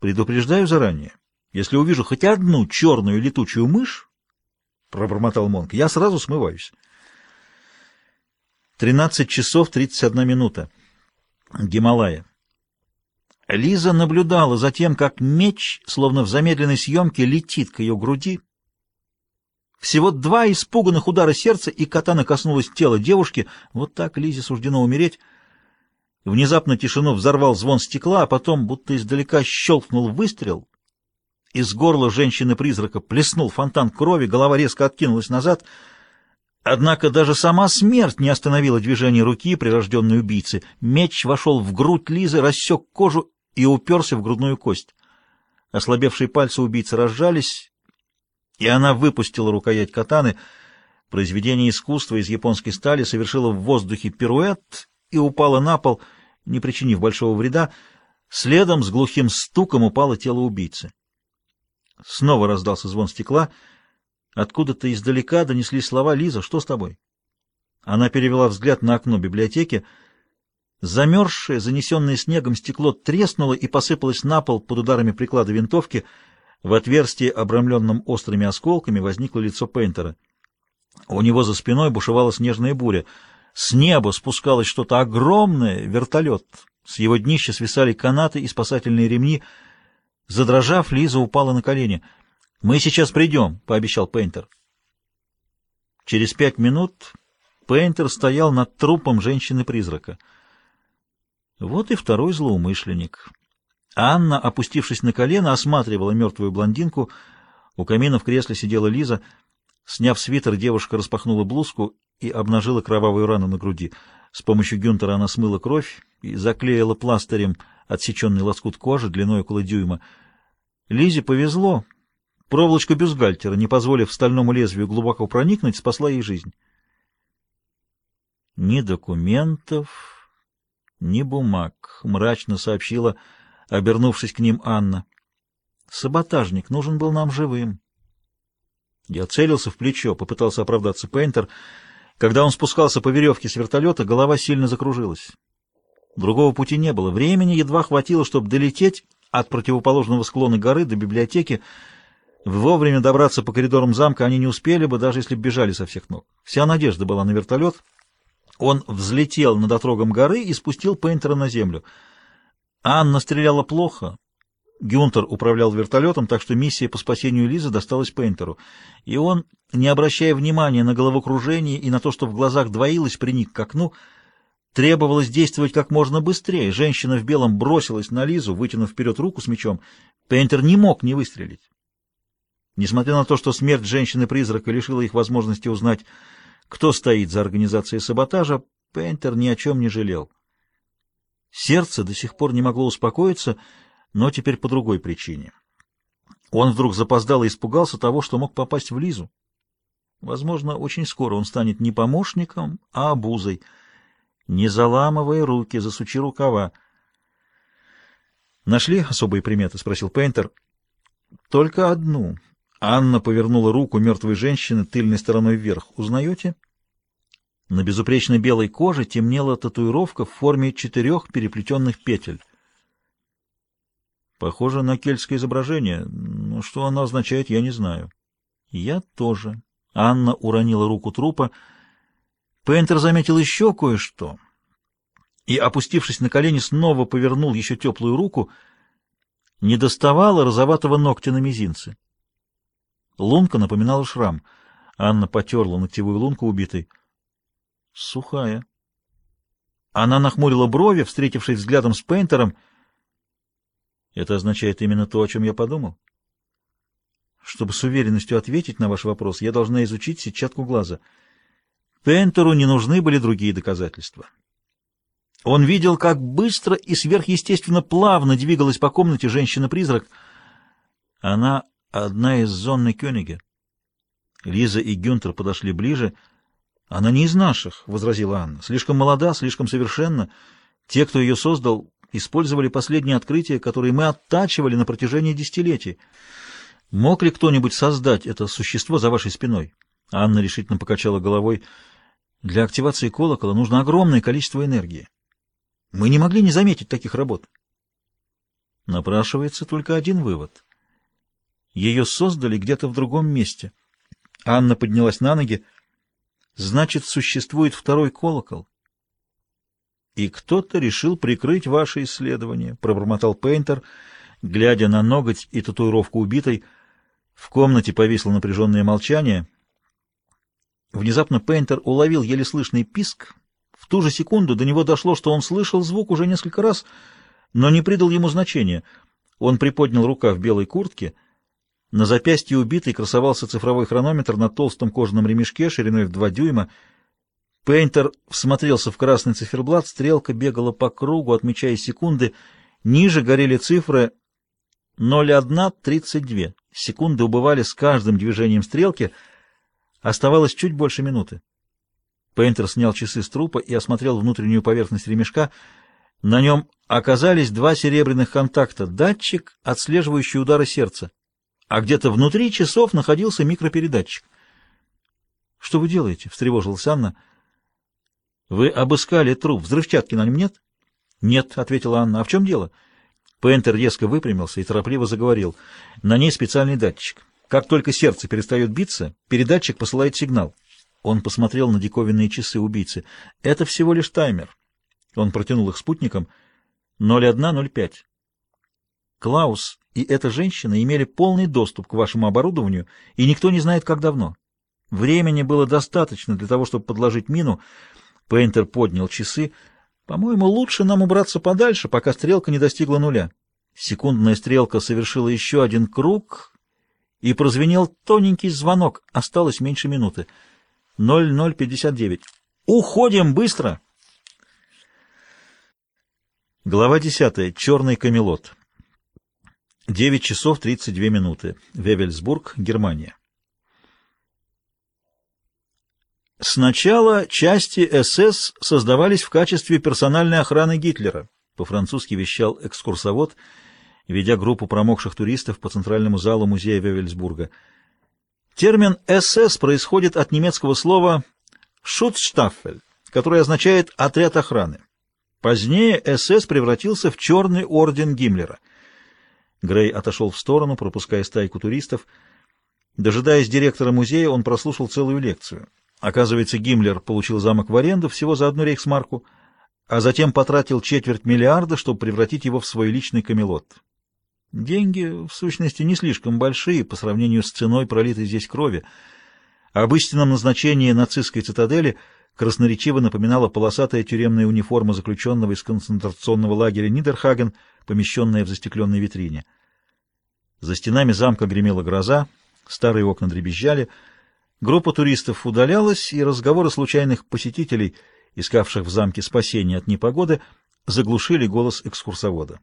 Предупреждаю заранее. Если увижу хоть одну черную летучую мышь, — пробормотал Монк, — я сразу смываюсь. Тринадцать часов тридцать одна минута. Гималая. Лиза наблюдала за тем, как меч, словно в замедленной съемке, летит к ее груди. Всего два испуганных удара сердца, и катана коснулась тела девушки. Вот так Лизе суждено умереть. Внезапно тишину взорвал звон стекла, а потом, будто издалека, щелкнул выстрел. Из горла женщины-призрака плеснул фонтан крови, голова резко откинулась назад. Однако даже сама смерть не остановила движение руки прирожденной убийцы. Меч вошел в грудь Лизы, рассек кожу и уперся в грудную кость. Ослабевшие пальцы убийцы разжались, и она выпустила рукоять катаны. Произведение искусства из японской стали совершило в воздухе пируэт и упала на пол, не причинив большого вреда. Следом с глухим стуком упало тело убийцы. Снова раздался звон стекла. Откуда-то издалека донесли слова «Лиза, что с тобой?» Она перевела взгляд на окно библиотеки. Замерзшее, занесенное снегом стекло треснуло и посыпалось на пол под ударами приклада винтовки. В отверстии, обрамленном острыми осколками, возникло лицо Пейнтера. У него за спиной бушевала снежная буря — с неба спускалось что-то огромное, вертолет. С его днища свисали канаты и спасательные ремни. Задрожав, Лиза упала на колени. «Мы сейчас придем», — пообещал Пейнтер. Через пять минут Пейнтер стоял над трупом женщины-призрака. Вот и второй злоумышленник. Анна, опустившись на колено, осматривала мертвую блондинку. У камина в кресле сидела Лиза. Сняв свитер, девушка распахнула блузку и обнажила кровавую рану на груди. С помощью Гюнтера она смыла кровь и заклеила пластырем отсеченный лоскут кожи длиной около дюйма. Лизе повезло. Проволочка бюстгальтера, не позволив стальному лезвию глубоко проникнуть, спасла ей жизнь. «Ни документов, ни бумаг», — мрачно сообщила, обернувшись к ним Анна. «Саботажник нужен был нам живым». Я целился в плечо, попытался оправдаться Пейнтер — когда он спускался по веревке с вертолета, голова сильно закружилась. Другого пути не было. Времени едва хватило, чтобы долететь от противоположного склона горы до библиотеки. Вовремя добраться по коридорам замка они не успели бы, даже если бежали со всех ног. Вся надежда была на вертолет. Он взлетел над отрогом горы и спустил Пейнтера на землю. Анна стреляла плохо, Гюнтер управлял вертолетом, так что миссия по спасению Лизы досталась Пейнтеру. И он, не обращая внимания на головокружение и на то, что в глазах двоилось, приник к окну, требовалось действовать как можно быстрее. Женщина в белом бросилась на Лизу, вытянув вперед руку с мечом. Пейнтер не мог не выстрелить. Несмотря на то, что смерть женщины-призрака лишила их возможности узнать, кто стоит за организацией саботажа, Пейнтер ни о чем не жалел. Сердце до сих пор не могло успокоиться, но теперь по другой причине. Он вдруг запоздал и испугался того, что мог попасть в Лизу. Возможно, очень скоро он станет не помощником, а обузой. Не заламывая руки, засучи рукава. «Нашли особые приметы?» — спросил Пейнтер. «Только одну». Анна повернула руку мертвой женщины тыльной стороной вверх. «Узнаете?» На безупречной белой коже темнела татуировка в форме четырех переплетенных петель. Похоже на кельтское изображение, но что оно означает, я не знаю. Я тоже. Анна уронила руку трупа. Пейнтер заметил еще кое-что и, опустившись на колени, снова повернул еще теплую руку. Не доставала розоватого ногтя на мизинце. Лунка напоминала шрам. Анна потерла ногтевую лунку убитой. Сухая. Она нахмурила брови, встретившись взглядом с Пейнтером, — это означает именно то, о чем я подумал. Чтобы с уверенностью ответить на ваш вопрос, я должна изучить сетчатку глаза. Пентеру не нужны были другие доказательства. Он видел, как быстро и сверхъестественно плавно двигалась по комнате женщина-призрак. Она одна из зонны Кёниге. Лиза и Гюнтер подошли ближе. «Она не из наших», — возразила Анна. «Слишком молода, слишком совершенна. Те, кто ее создал, использовали последние открытия, которые мы оттачивали на протяжении десятилетий. Мог ли кто-нибудь создать это существо за вашей спиной? Анна решительно покачала головой. Для активации колокола нужно огромное количество энергии. Мы не могли не заметить таких работ. Напрашивается только один вывод. Ее создали где-то в другом месте. Анна поднялась на ноги. Значит, существует второй колокол. И кто-то решил прикрыть ваше исследование, пробормотал Пейнтер, глядя на ноготь и татуировку убитой. В комнате повисло напряженное молчание. Внезапно Пейнтер уловил еле слышный писк. В ту же секунду до него дошло, что он слышал звук уже несколько раз, но не придал ему значения. Он приподнял рукав белой куртки — на запястье убитой красовался цифровой хронометр на толстом кожаном ремешке шириной в два дюйма. Пейнтер всмотрелся в красный циферблат, стрелка бегала по кругу, отмечая секунды. Ниже горели цифры 01.32. Секунды убывали с каждым движением стрелки. Оставалось чуть больше минуты. Пейнтер снял часы с трупа и осмотрел внутреннюю поверхность ремешка. На нем оказались два серебряных контакта — датчик, отслеживающий удары сердца а где-то внутри часов находился микропередатчик. — Что вы делаете? — встревожилась Анна. — Вы обыскали труп. Взрывчатки на нем нет? — Нет, — ответила Анна. — А в чем дело? Пентер резко выпрямился и торопливо заговорил. На ней специальный датчик. Как только сердце перестает биться, передатчик посылает сигнал. Он посмотрел на диковинные часы убийцы. Это всего лишь таймер. Он протянул их спутникам. 01.05. Клаус и эта женщина имели полный доступ к вашему оборудованию, и никто не знает, как давно. Времени было достаточно для того, чтобы подложить мину. Пейнтер поднял часы. По-моему, лучше нам убраться подальше, пока стрелка не достигла нуля. Секундная стрелка совершила еще один круг, и прозвенел тоненький звонок. Осталось меньше минуты. 0059. «Уходим быстро!» Глава 10. Черный камелот. 9 часов 32 минуты. Вевельсбург, Германия. Сначала части СС создавались в качестве персональной охраны Гитлера, по-французски вещал экскурсовод, ведя группу промокших туристов по центральному залу музея Вевельсбурга. Термин «СС» происходит от немецкого слова «Schutzstaffel», которое означает «отряд охраны». Позднее СС превратился в черный орден Гиммлера — Грей отошел в сторону, пропуская стайку туристов. Дожидаясь директора музея, он прослушал целую лекцию. Оказывается, Гиммлер получил замок в аренду всего за одну рейхсмарку, а затем потратил четверть миллиарда, чтобы превратить его в свой личный камелот. Деньги, в сущности, не слишком большие по сравнению с ценой пролитой здесь крови. Об истинном назначении нацистской цитадели красноречиво напоминала полосатая тюремная униформа заключенного из концентрационного лагеря Нидерхаген — помещенная в застекленной витрине. За стенами замка гремела гроза, старые окна дребезжали. Группа туристов удалялась, и разговоры случайных посетителей, искавших в замке спасения от непогоды, заглушили голос экскурсовода.